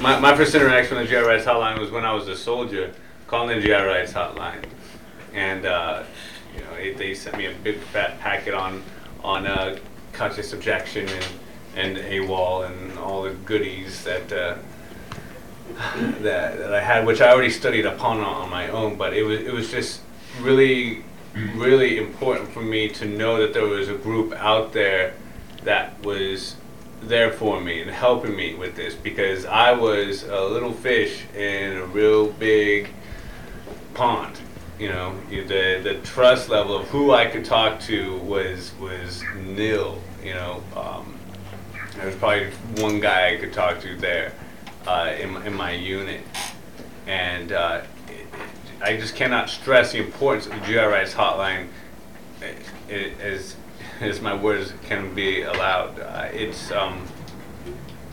My, my first interaction with the GI Rights Hotline was when I was a soldier, calling the GI Rights Hotline, and uh, you know it, they sent me a big fat packet on on uh, conscious objection and and AWOL and all the goodies that. Uh, that, that I had, which I already studied upon on, on my own, but it was it was just really, really important for me to know that there was a group out there that was there for me and helping me with this because I was a little fish in a real big pond. You know, the the trust level of who I could talk to was was nil. You know, um, there was probably one guy I could talk to there uh, in in my unit, and uh, it, it, I just cannot stress the importance of the GI Rights Hotline eh, eh, as as my words can be allowed. Uh, it's um,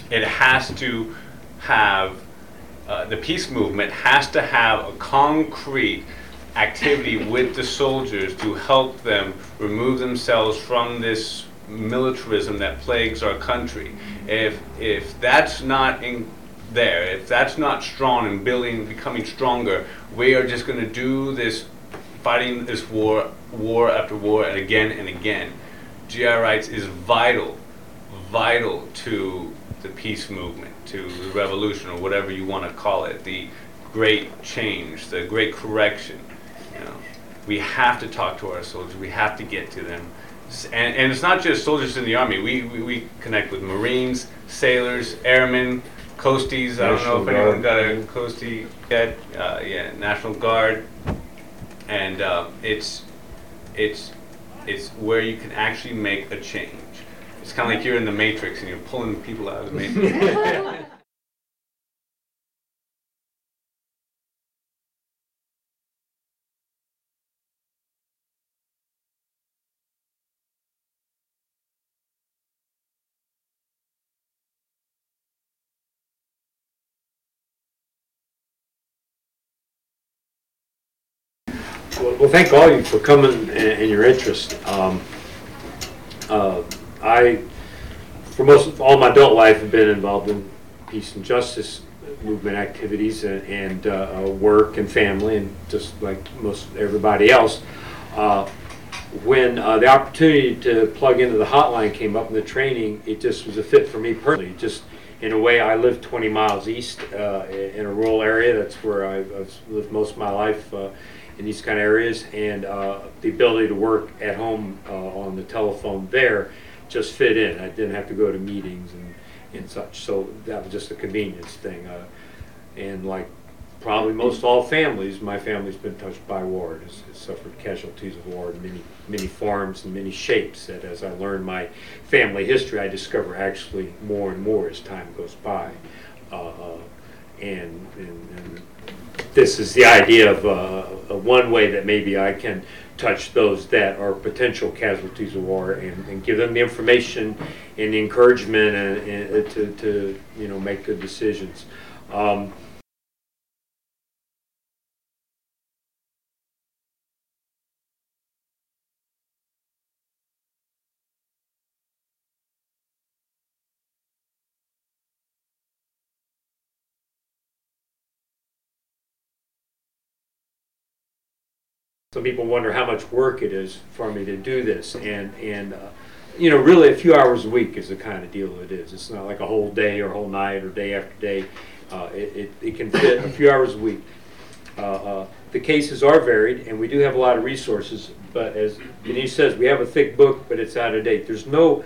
it has to have uh, the peace movement has to have a concrete activity with the soldiers to help them remove themselves from this militarism that plagues our country. If if that's not in there, if that's not strong and building, becoming stronger, we are just going to do this, fighting this war, war after war, and again and again. GI rights is vital, vital to the peace movement, to the revolution, or whatever you want to call it, the great change, the great correction. You know, we have to talk to our soldiers. We have to get to them. And, and it's not just soldiers in the army. We, we, we connect with Marines, sailors, airmen, coasties. I don't know if anyone got a coastie yet. Uh, yeah, National Guard. And uh, it's it's it's where you can actually make a change. It's kind of like you're in the Matrix and you're pulling people out of the Matrix. Well, thank all you for coming and, your interest. Um, uh, I, for most, of all my adult life, have been involved in peace and justice movement activities and, and uh, uh, work and family, and just like most everybody else. Uh, when uh, the opportunity to plug into the hotline came up in the training, it just was a fit for me personally. Just in a way, I live 20 miles east in a rural area. That's where I've, I've lived most of my life in these kind of areas, and uh, the ability to work at home uh, on the telephone there just fit in. I didn't have to go to meetings and, and such, so that was just a convenience thing. Uh, and like probably most all families, my family's been touched by war. It has, has suffered casualties of war in many, many forms and many shapes. That as I learn my family history, I discover actually more and more as time goes by. Uh, uh, and, and, and this is the idea of uh, uh, one way that maybe I can touch those that are potential casualties of war and, and give them the information and the encouragement and, and to, to you know make good decisions. Um, some people wonder how much work it is for me to do this and and uh, you know really a few hours a week is the kind of deal it is it's not like a whole day or whole night or day after day uh, it, it, it can fit a few hours a week uh, uh, the cases are varied and we do have a lot of resources but as Denise says we have a thick book but it's out of date there's no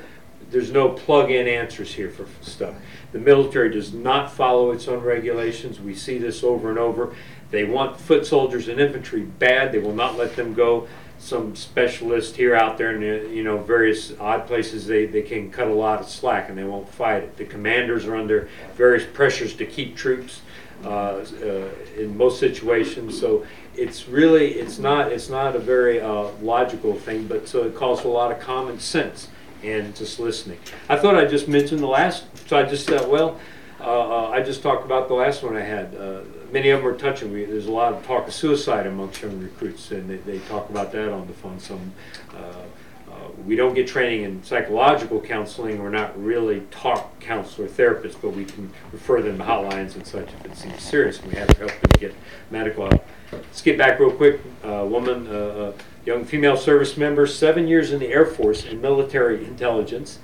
there's no plug-in answers here for stuff. The military does not follow its own regulations. We see this over and over. They want foot soldiers and infantry bad. They will not let them go. Some specialist here out there in you know various odd places they, they can cut a lot of slack and they won't fight it. The commanders are under various pressures to keep troops uh, uh, in most situations. So it's really it's not it's not a very uh, logical thing, but so it calls for a lot of common sense and just listening. I thought I'd just mentioned the last, so I just said, well, uh, uh, I just talked about the last one I had. Uh, many of them are touching. There's a lot of talk of suicide amongst young recruits, and they, they talk about that on the phone. Some uh, uh, we don't get training in psychological counseling. We're not really talk counselor therapists, but we can refer them to hotlines and such if it seems serious, and we have to help them get medical help. Let's get back real quick. A woman, uh, young female service member, seven years in the Air Force in military intelligence,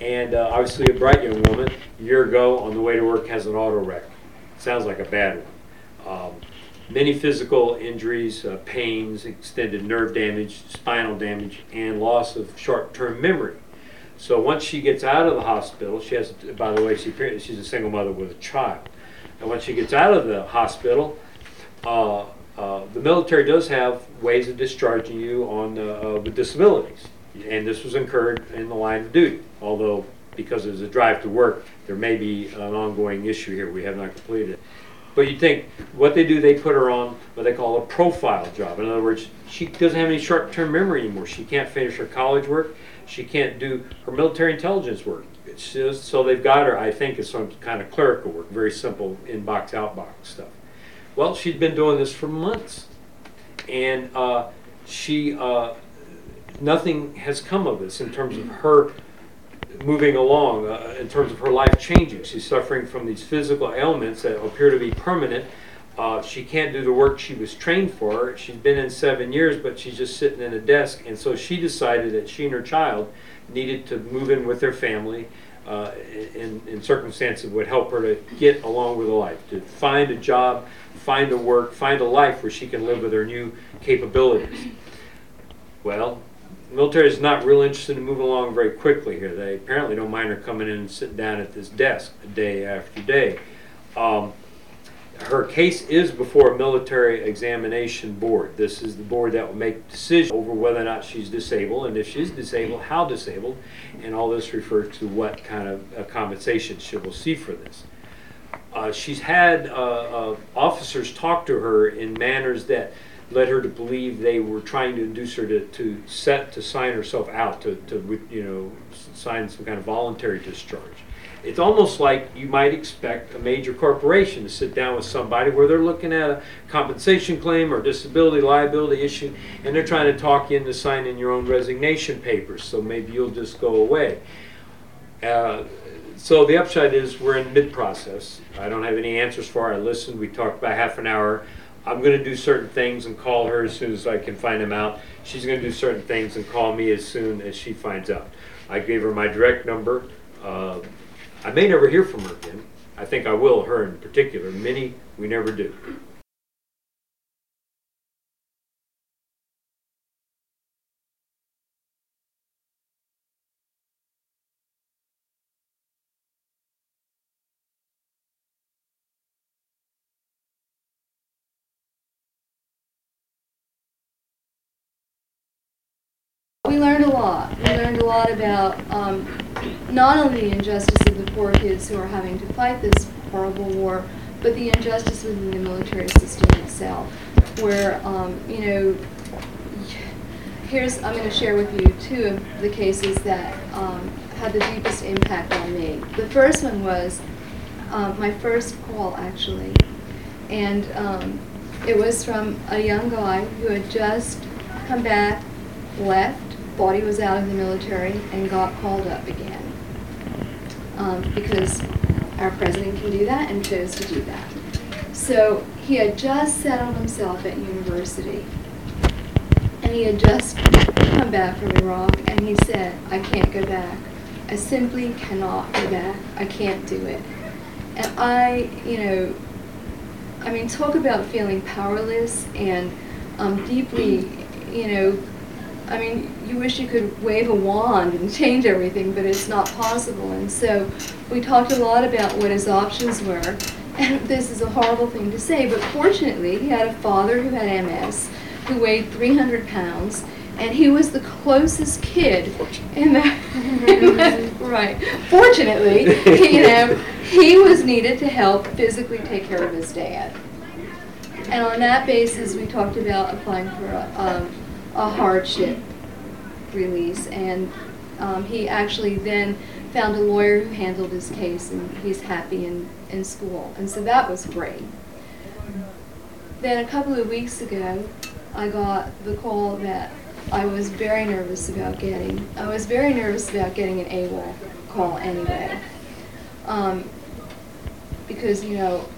and uh, obviously a bright young woman. A year ago, on the way to work, has an auto wreck. Sounds like a bad one. Um, many physical injuries, uh, pains, extended nerve damage, spinal damage, and loss of short-term memory. So once she gets out of the hospital, she has, by the way, she, she's a single mother with a child. And once she gets out of the hospital, uh, uh, the military does have ways of discharging you on uh, uh, with disabilities, and this was incurred in the line of duty. Although because there's a drive to work, there may be an ongoing issue here. We have not completed it. But you think what they do, they put her on what they call a profile job. In other words, she doesn't have any short-term memory anymore. She can't finish her college work. She can't do her military intelligence work. Just, so they've got her, I think, as some kind of clerical work, very simple inbox, outbox stuff. Well, she's been doing this for months, and uh, she uh, nothing has come of this in terms of her moving along, uh, in terms of her life changing. She's suffering from these physical ailments that appear to be permanent. Uh, she can't do the work she was trained for. She's been in seven years, but she's just sitting in a desk, and so she decided that she and her child needed to move in with their family. Uh, in, in circumstances that would help her to get along with a life, to find a job, find a work, find a life where she can live with her new capabilities. Well, military is not real interested in moving along very quickly here. They apparently don't mind her coming in and sitting down at this desk day after day. Um, her case is before a military examination board. This is the board that will make decisions over whether or not she's disabled, and if she's disabled, how disabled, and all this refers to what kind of uh, compensation she will see for this. Uh, she's had uh, uh, officers talk to her in manners that led her to believe they were trying to induce her to, to set to sign herself out to, to you know sign some kind of voluntary discharge. It's almost like you might expect a major corporation to sit down with somebody where they're looking at a compensation claim or disability liability issue and they're trying to talk you into signing your own resignation papers so maybe you'll just go away. Uh, so the upshot is we're in mid-process. I don't have any answers for her. I listened. We talked about half an hour. I'm going to do certain things and call her as soon as I can find them out. She's going to do certain things and call me as soon as she finds out. I gave her my direct number. Uh, I may never hear from her again. I think I will, her in particular. Many, we never do. We learned a lot. We learned a lot about um, not only the injustice of the poor kids who are having to fight this horrible war, but the injustice within the military system itself, where, um, you know, here's, I'm going to share with you two of the cases that um, had the deepest impact on me. The first one was um, my first call, actually, and um, it was from a young guy who had just come back, left, thought he was out of the military, and got called up again. Um, because our president can do that and chose to do that. So he had just settled himself at university. And he had just come back from Iraq, and he said, I can't go back. I simply cannot go back. I can't do it. And I, you know, I mean, talk about feeling powerless and um, deeply, you know, I mean, you wish you could wave a wand and change everything, but it's not possible. And so we talked a lot about what his options were. And this is a horrible thing to say, but fortunately, he had a father who had MS, who weighed 300 pounds, and he was the closest kid in that. right. Fortunately, you know, he was needed to help physically take care of his dad. And on that basis, we talked about applying for a, um, a hardship release, and um, he actually then found a lawyer who handled his case, and he's happy in, in school. And so that was great. Then a couple of weeks ago, I got the call that I was very nervous about getting, I was very nervous about getting an AWOL call anyway. Um, because, you know,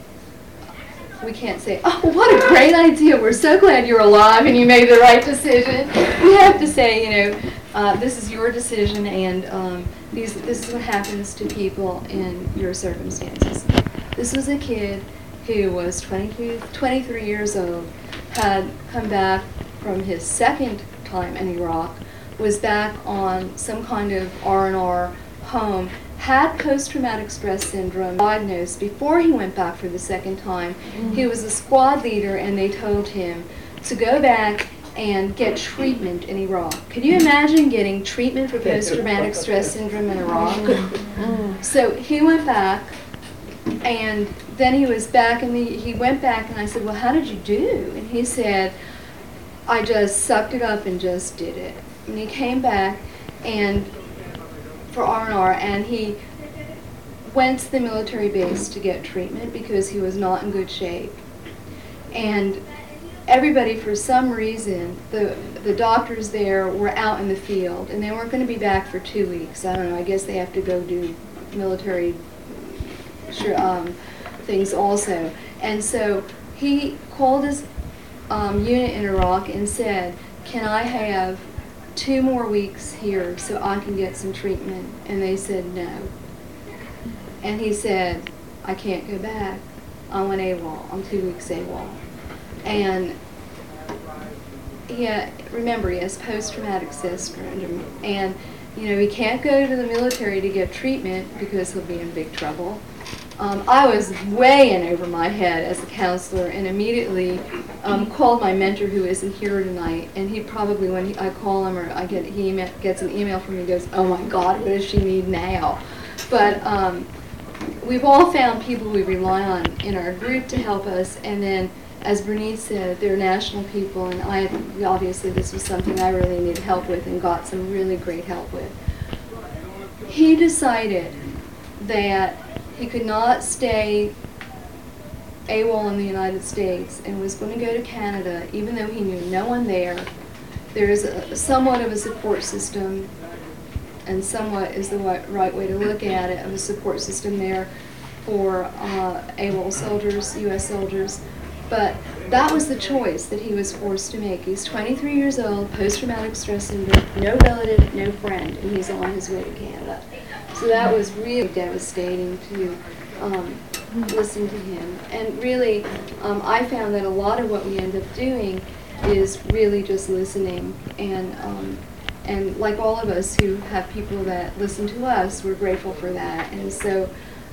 we can't say, oh, what a great idea, we're so glad you're alive and you made the right decision. We have to say, you know, uh, this is your decision and um, these, this is what happens to people in your circumstances. This was a kid who was 22, 23 years old, had come back from his second time in Iraq, was back on some kind of R&R home, had post-traumatic stress syndrome diagnosed before he went back for the second time. Mm. He was a squad leader and they told him to go back and get treatment in Iraq. Could you imagine getting treatment for post-traumatic stress syndrome in Iraq? Mm. Mm. So he went back, and then he was back, and he went back, and I said, "Well, how did you do?" And he said, "I just sucked it up and just did it." And he came back, and for R and he went to the military base to get treatment because he was not in good shape, and everybody for some reason the the doctors there were out in the field and they weren't going to be back for two weeks. I don't know i guess they have to go do military um, things also. And so he called his um, unit in iraq and said can i have two more weeks here so i can get some treatment. And they said no. And he said i can't go back. I'm on awol. I'm two weeks awol. And yeah, uh, remember he has post-traumatic stress syndrome, and you know he can't go to the military to get treatment because he'll be in big trouble. Um, I was way in over my head as a counselor, and immediately um, called my mentor who isn't here tonight. And he probably, when he, I call him or I get he email, gets an email from me, goes, "Oh my God, what does she need now?" But um, we've all found people we rely on in our group to help us, and then as Bernice said, they're national people, and I obviously this was something I really needed help with and got some really great help with. He decided that he could not stay AWOL in the United States and was going to go to Canada, even though he knew no one there. There is a, somewhat of a support system, and somewhat is the right, way to look at it, of a support system there for uh, AWOL soldiers, U.S. soldiers. But that was the choice that he was forced to make. He's 23 years old, post-traumatic stress syndrome, no relative, no friend, and he's on his way to Canada. So that was really devastating to um, listen to him. And really, um, I found that a lot of what we end up doing is really just listening. And um, and like all of us who have people that listen to us, we're grateful for that. And so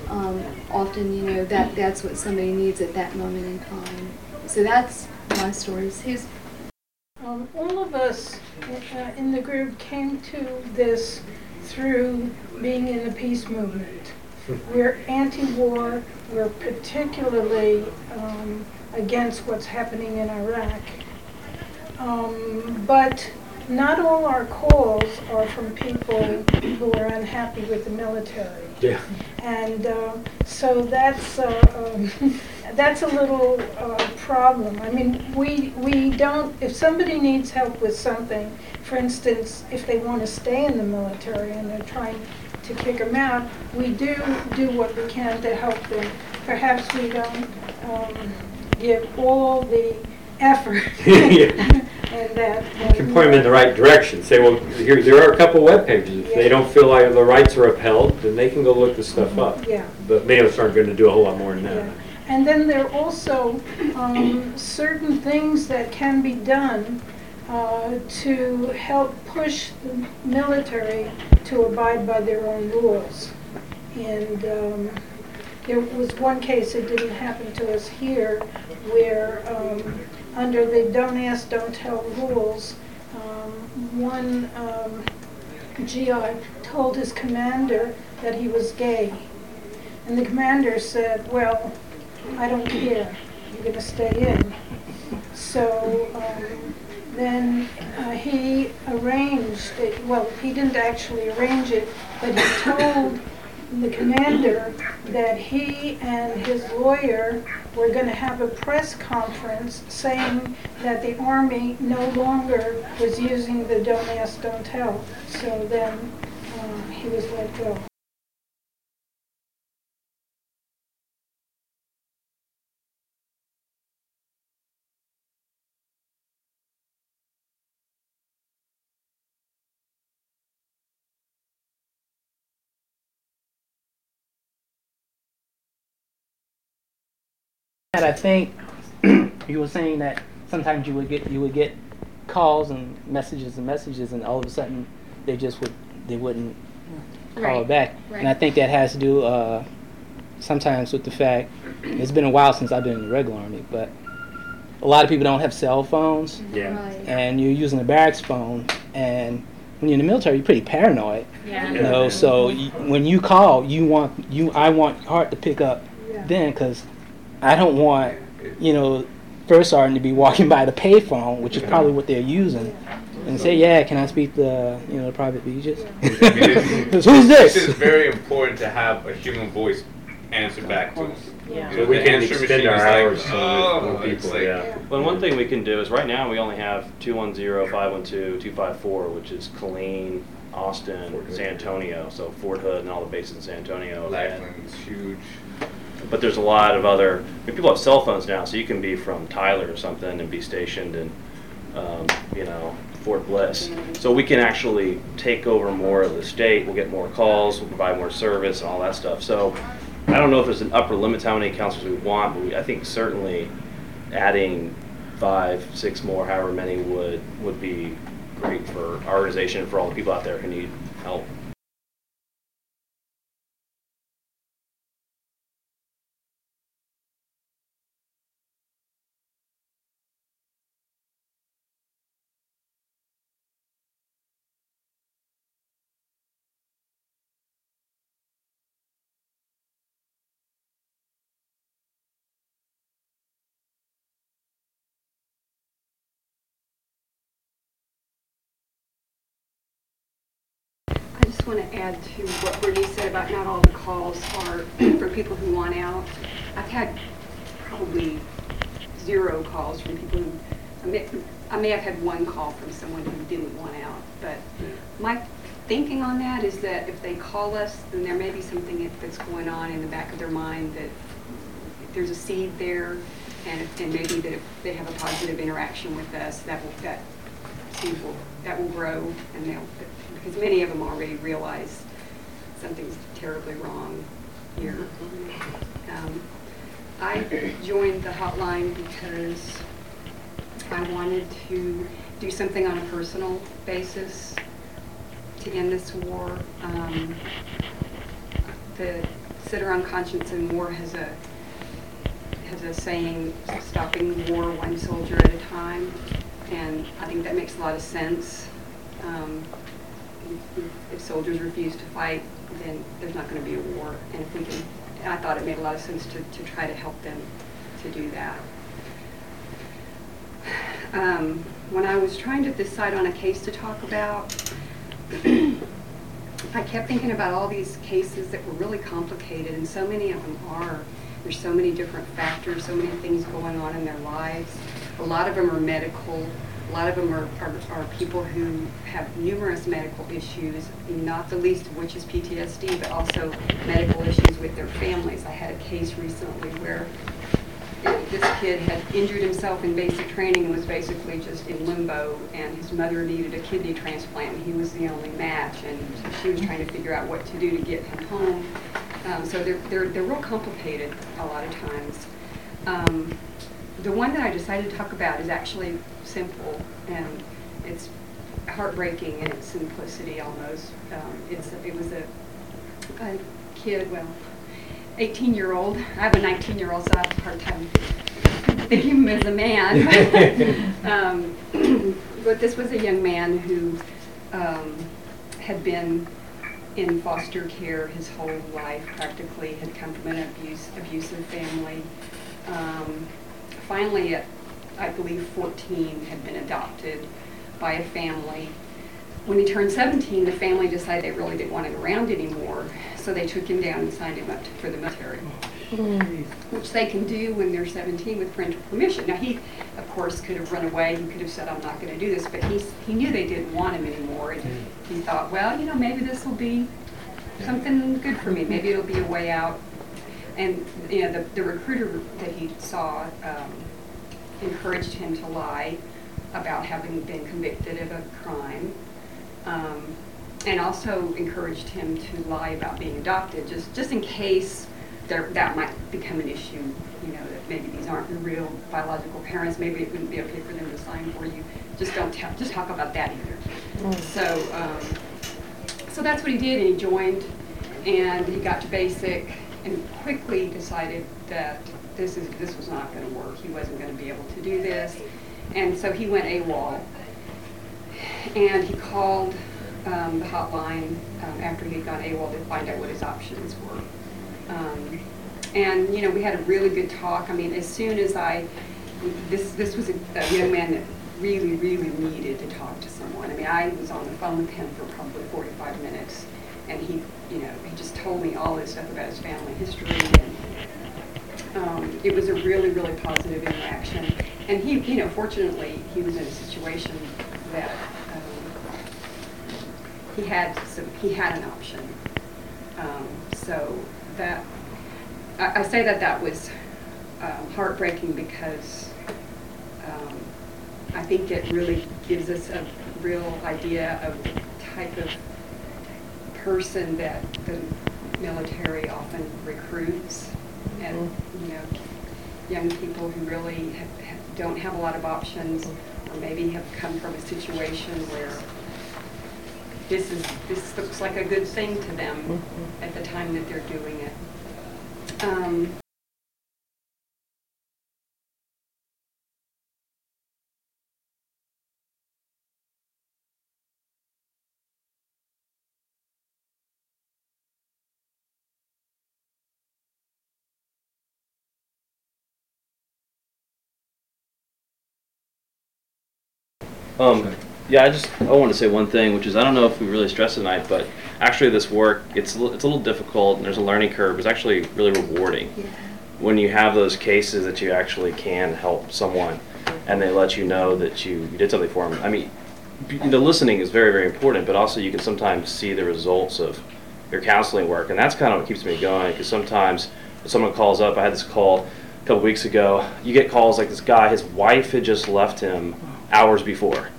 um, often, you know, that that's what somebody needs at that moment in time. So that's my stories. Who's Um, all of us uh, in the group came to this through being in the peace movement. We're anti-war. We're particularly um, against what's happening in Iraq. Um, but not all our calls are from people who are unhappy with the military. Yeah. And uh, so that's, uh, um, that's a little uh, problem. I mean, we, we don't, if somebody needs help with something, for instance, if they want to stay in the military and they're trying to kick them out, we do do what we can to help them. Perhaps we don't um, give all the effort Yeah. and that. You can point them in the right direction. Say, well, here, there are a couple web pages. If they don't feel like the rights are upheld, then they can go look this stuff up. Yeah. But many of us aren't going to do a whole lot more than Yeah. that. And then there are also um, certain things that can be done uh, to help push the military to abide by their own rules. And um, there was one case, it didn't happen to us here, where um, under the don't ask, don't tell rules, um, one um, GI told his commander that he was gay. And the commander said, well, I don't care, you're gonna stay in. So, um, then, uh, he arranged, it- well, he didn't actually arrange it, but he told the commander that he and his lawyer were going to have a press conference saying that the Army no longer was using the don't ask, don't tell. So then uh, he was let go. And I think you were saying that sometimes you would get you would get calls and messages and messages, and all of a sudden they just would they wouldn't call Right, back. And I think that has to do uh, sometimes with the fact it's been a while since I've been in the regular army, but a lot of people don't have cell phones, Yeah. Right. and you're using a barracks phone, and when you're in the military, you're pretty paranoid. Yeah. You know, so y when you call, you want you I want Hart to pick up Yeah. then because I don't want you know first sergeant to be walking by the payphone, which is probably what they're using, and say, "Yeah, can I speak to you know the private beaches?" I Who's this? It's very important to have a human voice answer back to us. Yeah. So we the can answer extend machine our is like, hours oh, that more people, like- yeah. Well, one thing we can do is right now we only have 210-512-254, which is Killeen, Austin, San Antonio, so Fort Hood and all the bases in San Antonio. And- Lackland's huge. But there's a lot of other, I mean, people have cell phones now, so you can be from Tyler or something and be stationed in, um, you know, Fort Bliss. So we can actually take over more of the state, we'll get more calls, we'll provide more service and all that stuff. So I don't know if there's an upper limit to how many counselors we want, but we, I think certainly adding five, six more, however many would, would be great for our organization, and for all the people out there who need help. Want to add to what Brittany said about not all the calls are for people who want out. I've had probably zero calls from people who, I may, I may have had one call from someone who didn't want out. But my thinking on that is that if they call us, then there may be something that's going on in the back of their mind that there's a seed there, and, and maybe that if they have a positive interaction with us, that will, that seed will, that will grow, and they'll, because many of them already realize something's terribly wrong here. Um, I joined the hotline because I wanted to do something on a personal basis to end this war. Um, The Center on Conscience and War has a, has a saying, stopping war one soldier at a time. And I think that makes a lot of sense. Um, if- soldiers refuse to fight, then there's not going to be a war. And if we can, I thought it made a lot of sense to, to try to help them to do that. Um, When I was trying to decide on a case to talk about, I kept thinking about all these cases that were really complicated, and so many of them are. There's so many different factors, so many things going on in their lives. A lot of them are medical. A lot of them are, are, are people who have numerous medical issues, not the least of which is PTSD, but also medical issues with their families. I had a case recently where this kid had injured himself in basic training and was basically just in limbo, and his mother needed a kidney transplant, and he was the only match, and she was trying to figure out what to do to get him home. Um, so they're, they're, they're real complicated a lot of times. Um, the one that I decided to talk about is actually simple, and it's heartbreaking in its simplicity almost. Um, it's, it was a, a kid, well, 18-year-old. I have a 19-year-old, so I have a hard time thinking of him as a man. um, but this was a young man who um, had been in foster care his whole life, practically, had come from an abuse, abusive family. Um, finally, at I believe 14, had been adopted by a family when he turned 17, the family decided they really didn't want him around anymore. So they took him down and signed him up for the military, oh, which they can do when they're 17 with parental permission. Now, he, of course, could have run away. He could have said, I'm not going to do this. But he's, he knew they didn't want him anymore. And hmm. he thought, well, you know, maybe this will be something good for me. Maybe it'll be a way out. And, you know, the, the recruiter that he saw um, encouraged him to lie about having been convicted of a crime. Um, and also encouraged him to lie about being adopted, just, just in case there, that might become an issue, you know, that maybe these aren't your real biological parents, maybe it wouldn't be okay for them to sign for you. Just don't tell, just talk about that either. So, um, so that's what he did, and he joined, and he got to basic, and quickly decided that this is, this was not gonna work, he wasn't gonna be able to do this. And so he went AWOL, and he called um, the hotline um, after he had gone AWOL to find out what his options were. Um, and you know, we had a really good talk. I mean, as soon as I, this this was a, a young man that really, really needed to talk to someone. I mean, I was on the phone with him for probably 45 minutes, and he, you know, he just told me all this stuff about his family history and um, it was a really, really positive interaction. And he, you know, fortunately, he was in a situation that um, he had some, he had an option. Um, so that, I, I say that that was um, heartbreaking because um, I think it really gives us a real idea of the type of person that the military often recruits and, you know, young people who really have, have, don't have a lot of options or maybe have come from a situation where this is, this looks like a good thing to them at the time that they're doing it. Um, Um, yeah, I just I want to say one thing, which is I don't know if we really stressed tonight, but actually this work it's a li- it's a little difficult and there's a learning curve. It's actually really rewarding Yeah. when you have those cases that you actually can help someone, and they let you know that you, you did something for them. I mean, b- the listening is very very important, but also you can sometimes see the results of your counseling work, and that's kind of what keeps me going. Because sometimes someone calls up, I had this call a couple weeks ago. You get calls like this guy, his wife had just left him hours before,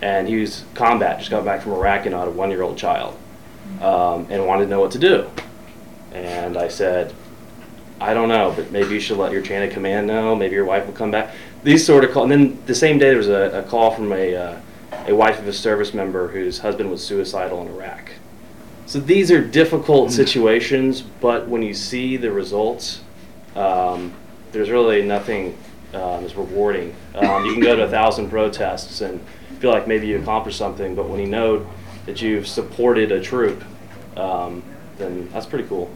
and he was combat, just got back from Iraq and had a one-year-old child, um, and wanted to know what to do. And I said, I don't know, but maybe you should let your chain of command know. Maybe your wife will come back. These sort of calls. And then the same day, there was a, a call from a, uh, a wife of a service member whose husband was suicidal in Iraq. So these are difficult situations, but when you see the results, um, there's really nothing um, as rewarding. Um, you can go to a thousand protests and feel like maybe you accomplished something, but when you know that you've supported a troop, um, then that's pretty cool.